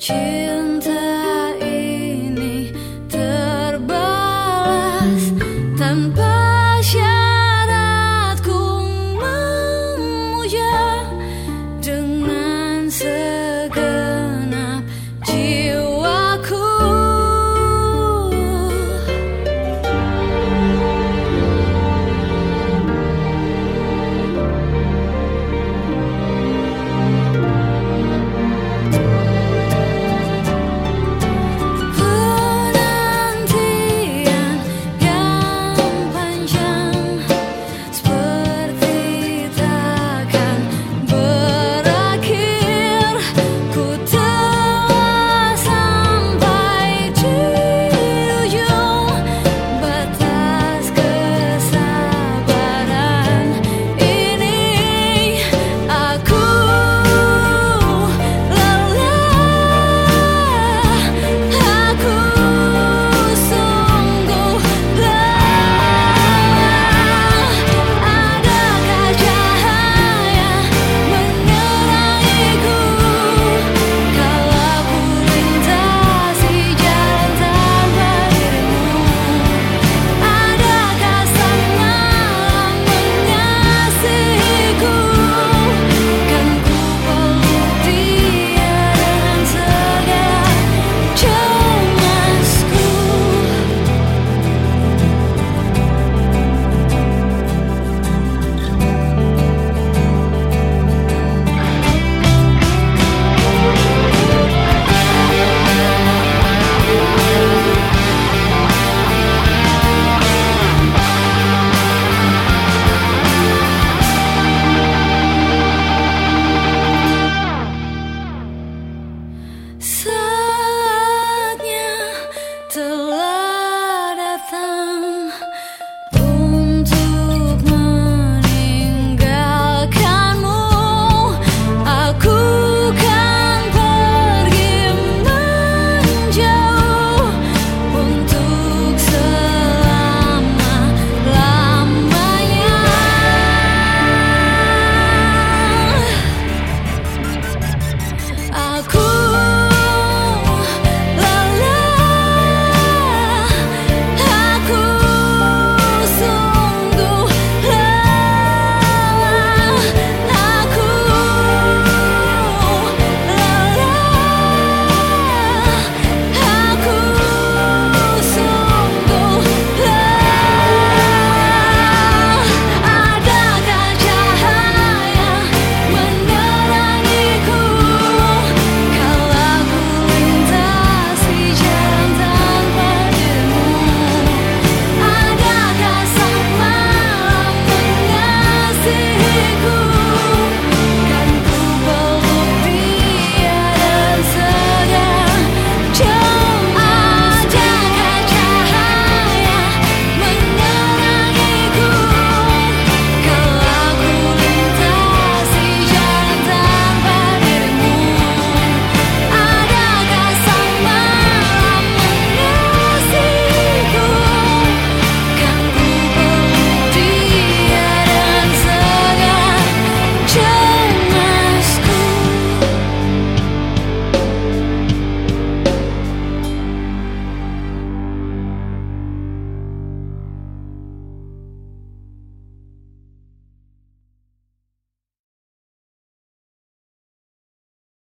去